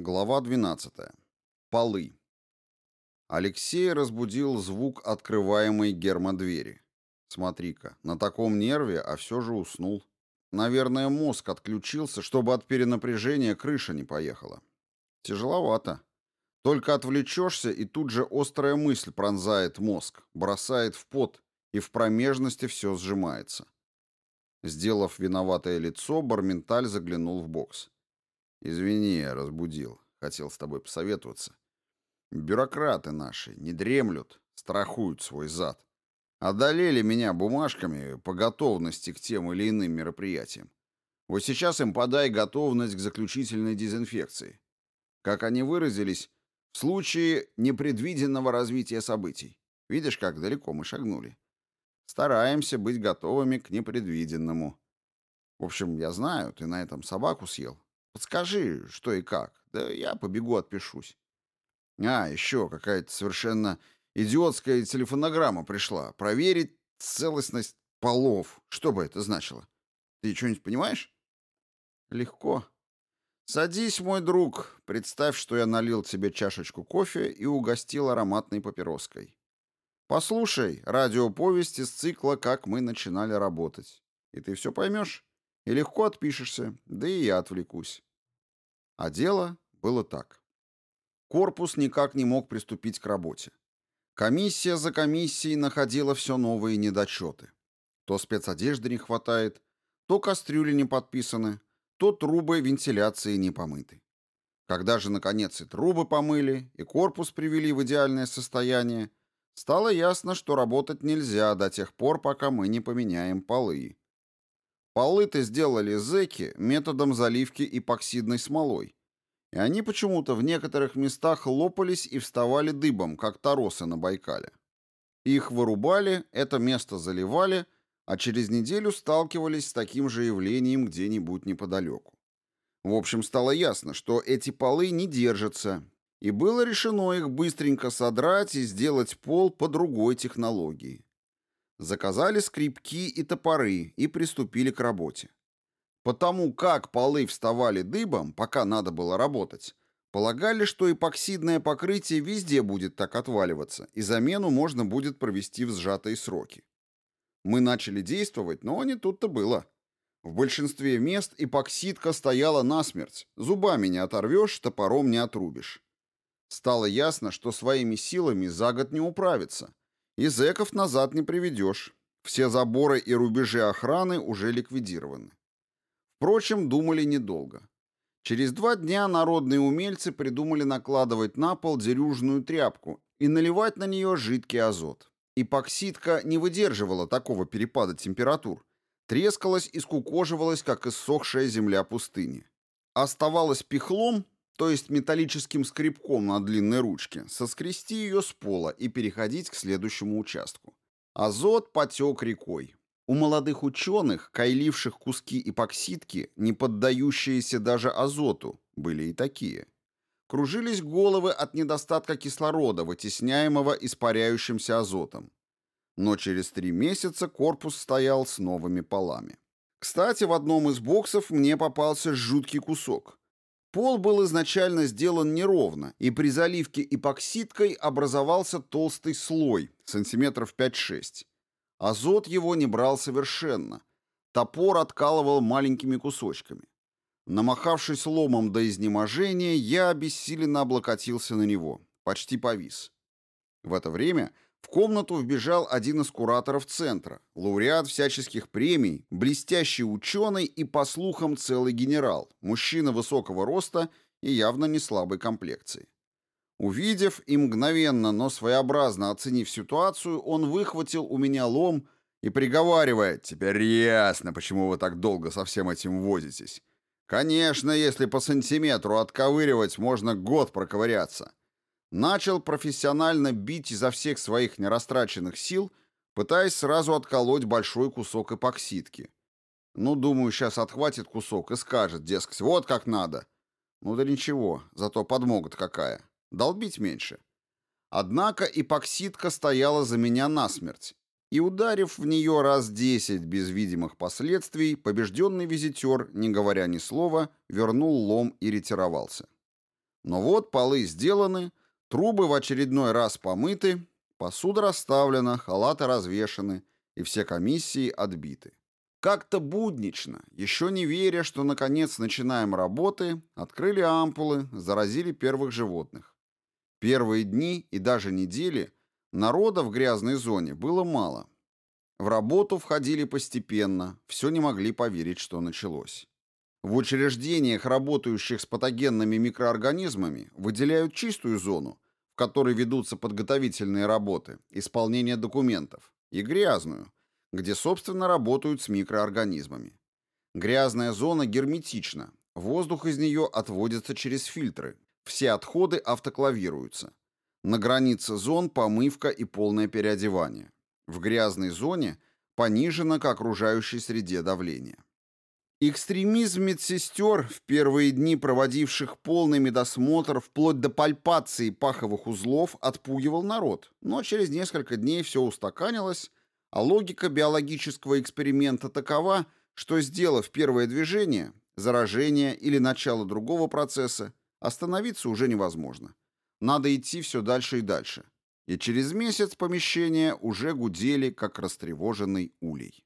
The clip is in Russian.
Глава 12. Полы. Алексей разбудил звук открываемой гермодвери. Смотри-ка, на таком нерве, а все же уснул. Наверное, мозг отключился, чтобы от перенапряжения крыша не поехала. Тяжеловато. Только отвлечешься, и тут же острая мысль пронзает мозг, бросает в пот, и в промежности все сжимается. Сделав виноватое лицо, Барменталь заглянул в бокс. «Извини, я разбудил. Хотел с тобой посоветоваться. Бюрократы наши не дремлют, страхуют свой зад. Одолели меня бумажками по готовности к тем или иным мероприятиям. Вот сейчас им подай готовность к заключительной дезинфекции. Как они выразились, в случае непредвиденного развития событий. Видишь, как далеко мы шагнули. Стараемся быть готовыми к непредвиденному. В общем, я знаю, ты на этом собаку съел. Подскажи, что и как. Да я побегу отпишусь. А, еще какая-то совершенно идиотская телефонограмма пришла. Проверить целостность полов. Что бы это значило? Ты что-нибудь понимаешь? Легко. Садись, мой друг. Представь, что я налил тебе чашечку кофе и угостил ароматной папироской. Послушай радиоповесть из цикла «Как мы начинали работать». И ты все поймешь. И легко отпишешься, да и я отвлекусь. А дело было так. Корпус никак не мог приступить к работе. Комиссия за комиссией находила все новые недочеты. То спецодежды не хватает, то кастрюли не подписаны, то трубы вентиляции не помыты. Когда же, наконец, и трубы помыли, и корпус привели в идеальное состояние, стало ясно, что работать нельзя до тех пор, пока мы не поменяем полы. Полы-то сделали зэки методом заливки эпоксидной смолой. И они почему-то в некоторых местах лопались и вставали дыбом, как торосы на Байкале. Их вырубали, это место заливали, а через неделю сталкивались с таким же явлением где-нибудь неподалеку. В общем, стало ясно, что эти полы не держатся, и было решено их быстренько содрать и сделать пол по другой технологии. Заказали скрипки и топоры и приступили к работе. Потому как полы вставали дыбом, пока надо было работать, полагали, что эпоксидное покрытие везде будет так отваливаться, и замену можно будет провести в сжатые сроки. Мы начали действовать, но не тут-то было. В большинстве мест эпоксидка стояла насмерть, зубами не оторвешь, топором не отрубишь. Стало ясно, что своими силами за год не управиться – и зэков назад не приведешь. Все заборы и рубежи охраны уже ликвидированы. Впрочем, думали недолго. Через два дня народные умельцы придумали накладывать на пол дерюжную тряпку и наливать на нее жидкий азот. Эпоксидка не выдерживала такого перепада температур. Трескалась и скукоживалась, как иссохшая земля пустыни. Оставалось пихлом то есть металлическим скребком на длинной ручке, соскрести ее с пола и переходить к следующему участку. Азот потек рекой. У молодых ученых, кайливших куски эпоксидки, не поддающиеся даже азоту, были и такие. Кружились головы от недостатка кислорода, вытесняемого испаряющимся азотом. Но через три месяца корпус стоял с новыми полами. Кстати, в одном из боксов мне попался жуткий кусок – Пол был изначально сделан неровно, и при заливке эпоксидкой образовался толстый слой, сантиметров 5-6. Азот его не брал совершенно. Топор откалывал маленькими кусочками. Намахавшись ломом до изнеможения, я обессиленно облокотился на него. Почти повис. В это время в комнату вбежал один из кураторов центра, лауреат всяческих премий, блестящий ученый и, по слухам, целый генерал, мужчина высокого роста и явно не слабой комплекции. Увидев и мгновенно, но своеобразно оценив ситуацию, он выхватил у меня лом и, приговаривая, «Теперь ясно, почему вы так долго со всем этим возитесь. Конечно, если по сантиметру отковыривать, можно год проковыряться». Начал профессионально бить изо всех своих нерастраченных сил, пытаясь сразу отколоть большой кусок эпоксидки. Ну, думаю, сейчас отхватит кусок и скажет, дескать, вот как надо. Ну да ничего, зато подмога какая. Долбить меньше. Однако эпоксидка стояла за меня насмерть, и, ударив в нее раз десять без видимых последствий, побежденный визитер, не говоря ни слова, вернул лом и ретировался. Но вот полы сделаны, трубы в очередной раз помыты, посуда расставлена, халаты развешаны, и все комиссии отбиты. Как-то буднично, еще не веря, что наконец начинаем работы, открыли ампулы, заразили первых животных. Первые дни и даже недели народа в грязной зоне было мало. В работу входили постепенно, все не могли поверить, что началось. В учреждениях, работающих с патогенными микроорганизмами, выделяют чистую зону, в которой ведутся подготовительные работы, исполнение документов, и грязную, где, собственно, работают с микроорганизмами. Грязная зона герметична, воздух из нее отводится через фильтры, все отходы автоклавируются. На границе зон помывка и полное переодевание. В грязной зоне понижено к окружающей среде давление. Экстремизм медсестер, в первые дни проводивших полный медосмотр вплоть до пальпации паховых узлов, отпугивал народ, но через несколько дней все устаканилось, а логика биологического эксперимента такова, что, сделав первое движение, заражение или начало другого процесса, остановиться уже невозможно. Надо идти все дальше и дальше. И через месяц помещения уже гудели, как растревоженный улей.